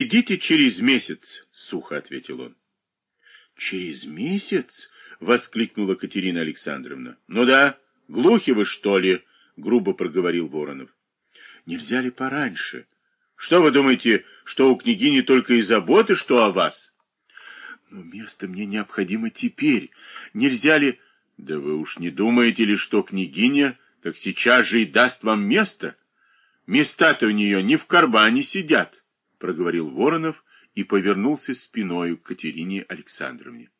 «Идите через месяц», — сухо ответил он. «Через месяц?» — воскликнула Катерина Александровна. «Ну да, глухи вы, что ли?» — грубо проговорил Воронов. «Нельзя ли пораньше? Что вы думаете, что у княгини только и заботы, что о вас?» «Но место мне необходимо теперь. Нельзя ли...» «Да вы уж не думаете ли, что княгиня так сейчас же и даст вам место? Места-то у нее не в кармане сидят». — проговорил Воронов и повернулся спиною к Катерине Александровне.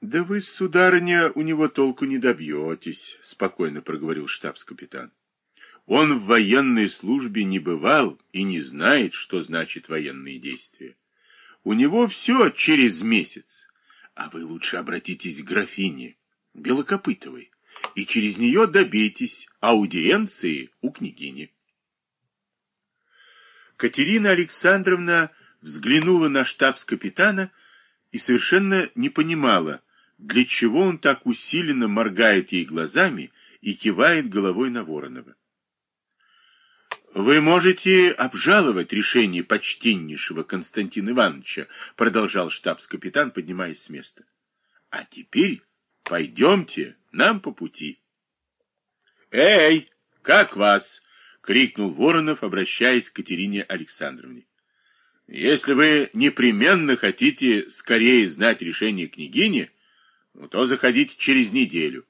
«Да вы, сударыня, у него толку не добьетесь», — спокойно проговорил штабс-капитан. «Он в военной службе не бывал и не знает, что значит военные действия. У него все через месяц. А вы лучше обратитесь к графине Белокопытовой и через нее добейтесь аудиенции у княгини». Катерина Александровна взглянула на штабс-капитана и совершенно не понимала, для чего он так усиленно моргает ей глазами и кивает головой на Воронова. «Вы можете обжаловать решение почтеннейшего Константина Ивановича», продолжал штабс-капитан, поднимаясь с места. «А теперь пойдемте, нам по пути». «Эй, как вас?» — крикнул Воронов, обращаясь к Катерине Александровне. «Если вы непременно хотите скорее знать решение княгини, то заходите через неделю».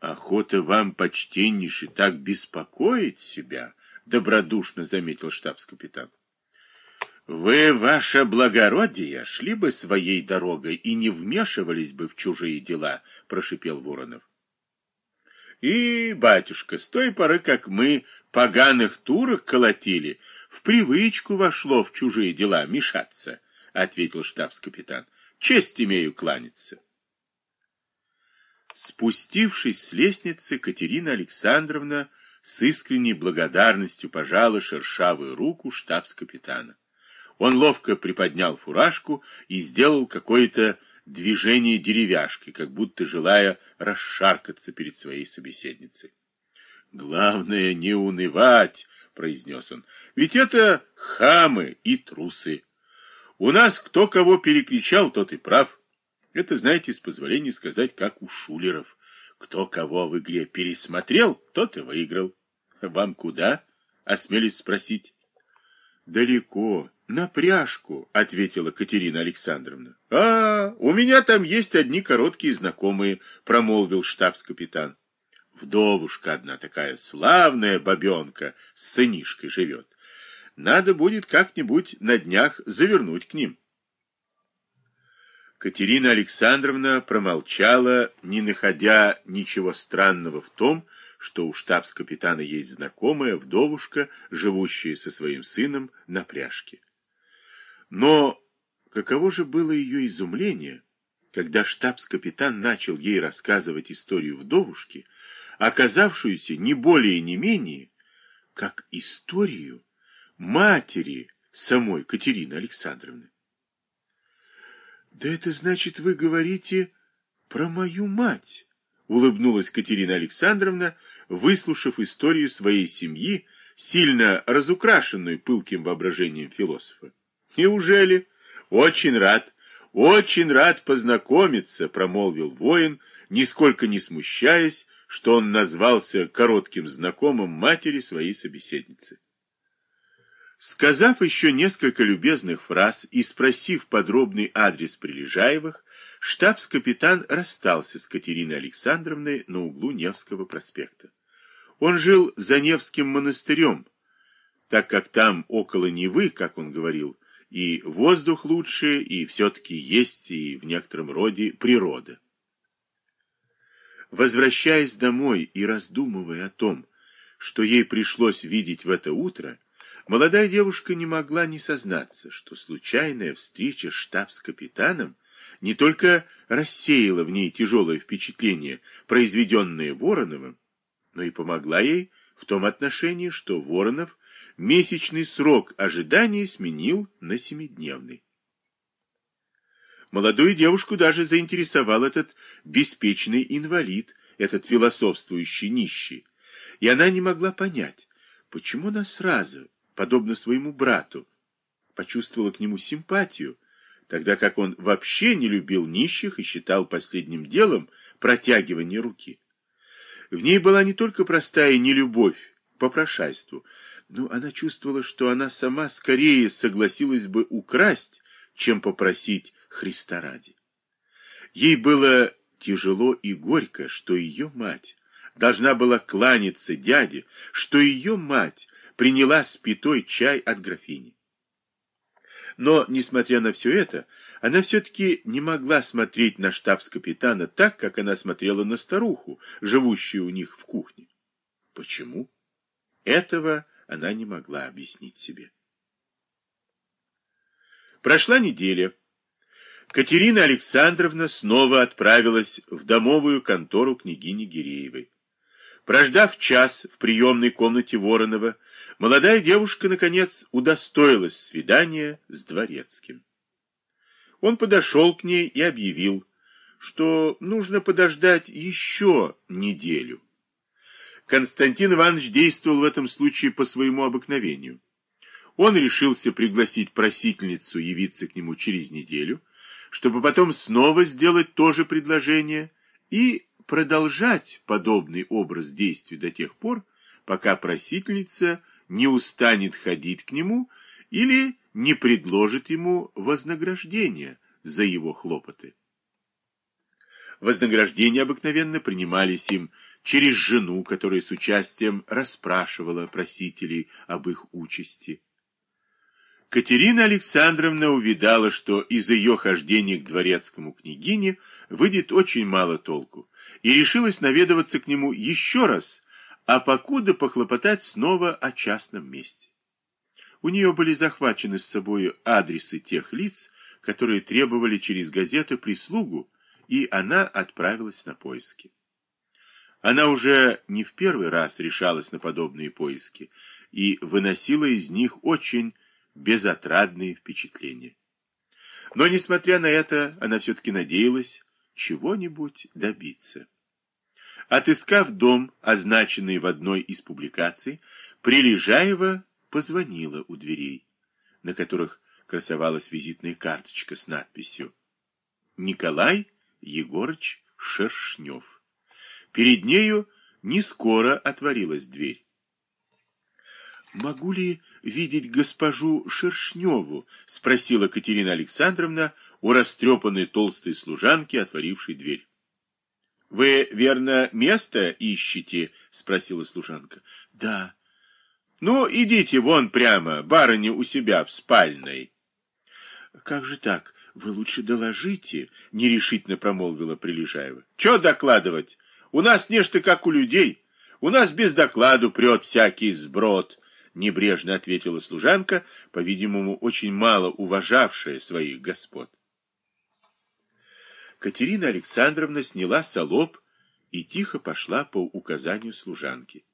«Охота вам, почтеннейший, так беспокоить себя», — добродушно заметил штабс-капитан. «Вы, ваше благородие, шли бы своей дорогой и не вмешивались бы в чужие дела», — прошипел Воронов. И, батюшка, с той поры, как мы поганых турок колотили, в привычку вошло в чужие дела мешаться, — ответил штабс-капитан. Честь имею кланяться. Спустившись с лестницы, Катерина Александровна с искренней благодарностью пожала шершавую руку штабс-капитана. Он ловко приподнял фуражку и сделал какое-то движение деревяшки, как будто желая расшаркаться перед своей собеседницей. «Главное не унывать», — произнес он, — «ведь это хамы и трусы. У нас кто кого перекричал, тот и прав. Это, знаете, с позволения сказать, как у шулеров. Кто кого в игре пересмотрел, тот и выиграл. Вам куда?» — осмелись спросить. «Далеко». «На пряжку», — ответила Катерина Александровна. «А, у меня там есть одни короткие знакомые», — промолвил штабс-капитан. «Вдовушка одна такая славная бабенка с сынишкой живет. Надо будет как-нибудь на днях завернуть к ним». Катерина Александровна промолчала, не находя ничего странного в том, что у штабс-капитана есть знакомая вдовушка, живущая со своим сыном на пряжке. Но каково же было ее изумление, когда штабс-капитан начал ей рассказывать историю вдовушки, оказавшуюся не более не менее, как историю матери самой Катерины Александровны. «Да это значит, вы говорите про мою мать», — улыбнулась Катерина Александровна, выслушав историю своей семьи, сильно разукрашенную пылким воображением философа. Неужели? Очень рад, очень рад познакомиться, промолвил воин, нисколько не смущаясь, что он назвался коротким знакомым матери своей собеседницы. Сказав еще несколько любезных фраз и спросив подробный адрес Прилежаевых, штабс-капитан расстался с Катериной Александровной на углу Невского проспекта. Он жил за Невским монастырем, так как там около Невы, как он говорил, и воздух лучше, и все-таки есть и в некотором роде природа. Возвращаясь домой и раздумывая о том, что ей пришлось видеть в это утро, молодая девушка не могла не сознаться, что случайная встреча с штабс-капитаном не только рассеяла в ней тяжелое впечатление, произведенное Вороновым, но и помогла ей в том отношении, что Воронов месячный срок ожидания сменил на семидневный. Молодую девушку даже заинтересовал этот беспечный инвалид, этот философствующий нищий, и она не могла понять, почему она сразу подобно своему брату, почувствовала к нему симпатию, тогда как он вообще не любил нищих и считал последним делом протягивание руки. В ней была не только простая нелюбовь попрошайству, но она чувствовала, что она сама скорее согласилась бы украсть, чем попросить Христа ради. Ей было тяжело и горько, что ее мать должна была кланяться дяде, что ее мать приняла спитой чай от графини. Но, несмотря на все это, она все-таки не могла смотреть на штабс-капитана так, как она смотрела на старуху, живущую у них в кухне. Почему? Этого она не могла объяснить себе. Прошла неделя. Катерина Александровна снова отправилась в домовую контору княгини Гиреевой. Прождав час в приемной комнате Воронова, молодая девушка, наконец, удостоилась свидания с дворецким. Он подошел к ней и объявил, что нужно подождать еще неделю. Константин Иванович действовал в этом случае по своему обыкновению. Он решился пригласить просительницу явиться к нему через неделю, чтобы потом снова сделать то же предложение и продолжать подобный образ действий до тех пор, пока просительница не устанет ходить к нему или не предложит ему вознаграждение за его хлопоты. Вознаграждения обыкновенно принимались им через жену, которая с участием расспрашивала просителей об их участи. Катерина Александровна увидала, что из ее хождения к дворецкому княгине выйдет очень мало толку, и решилась наведываться к нему еще раз, а покуда похлопотать снова о частном месте. У нее были захвачены с собой адресы тех лиц, которые требовали через газеты прислугу, и она отправилась на поиски. Она уже не в первый раз решалась на подобные поиски и выносила из них очень безотрадные впечатления. Но, несмотря на это, она все-таки надеялась чего-нибудь добиться. Отыскав дом, означенный в одной из публикаций, Прилежаева позвонила у дверей, на которых красовалась визитная карточка с надписью «Николай Егорыч Шершнев». Перед нею не скоро отворилась дверь. «Могу ли видеть госпожу Шершневу?» — спросила Катерина Александровна у растрепанной толстой служанки, отворившей дверь. «Вы, верно, место ищете?» — спросила служанка. «Да». «Ну, идите вон прямо, барыня у себя в спальной». «Как же так? Вы лучше доложите», — нерешительно промолвила Прилежаева. «Чё докладывать? У нас нечто как у людей. У нас без докладу прет всякий сброд» небрежно ответила служанка, по-видимому, очень мало уважавшая своих господ. Катерина Александровна сняла солоб и тихо пошла по указанию служанки.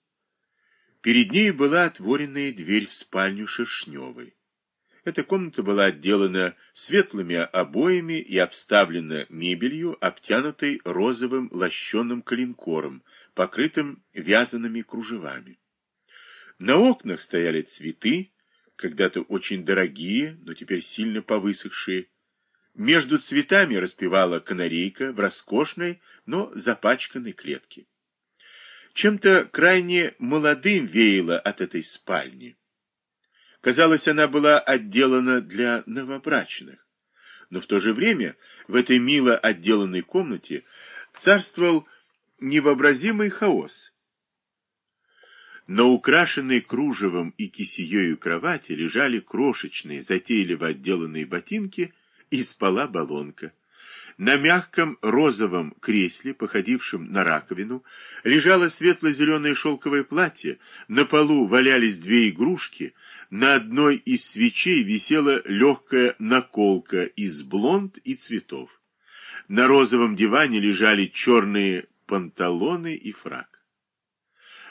Перед ней была отворенная дверь в спальню Шершневой. Эта комната была отделана светлыми обоями и обставлена мебелью, обтянутой розовым лощеным коленкором, покрытым вязаными кружевами. На окнах стояли цветы, когда-то очень дорогие, но теперь сильно повысохшие. Между цветами распевала канарейка в роскошной, но запачканной клетке. Чем-то крайне молодым веяло от этой спальни. Казалось, она была отделана для новобрачных. Но в то же время в этой мило отделанной комнате царствовал невообразимый хаос. На украшенной кружевом и кисеёю кровати лежали крошечные, затейливо отделанные ботинки, и спала баллонка. На мягком розовом кресле, походившем на раковину, лежало светло-зеленое шелковое платье, на полу валялись две игрушки, на одной из свечей висела легкая наколка из блонд и цветов. На розовом диване лежали черные панталоны и фрак.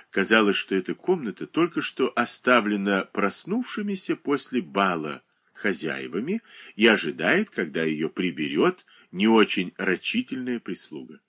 Казалось, что эта комната только что оставлена проснувшимися после бала хозяевами и ожидает, когда ее приберет не очень рачительная прислуга.